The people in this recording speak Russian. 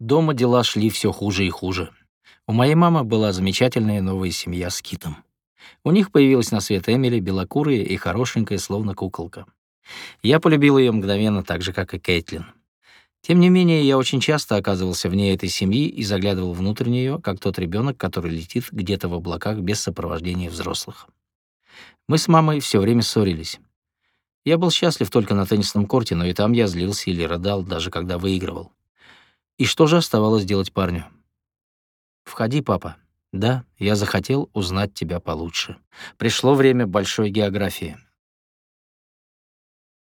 Дома дела шли все хуже и хуже. У моей мамы была замечательная новая семья с Китом. У них появилась на свет Эмили, белокурая и хорошенькая, словно куколка. Я полюбил ее мгновенно, так же, как и Кейтлин. Тем не менее, я очень часто оказывался вне этой семьи и заглядывал внутрь нее, как тот ребенок, который летит где-то в облаках без сопровождения взрослых. Мы с мамой все время ссорились. Я был счастлив только на теннисном корте, но и там я злился или рыдал, даже когда выигрывал. И что же оставалось делать парню? «Входи, папа. Да, я захотел узнать тебя получше. Пришло время большой географии.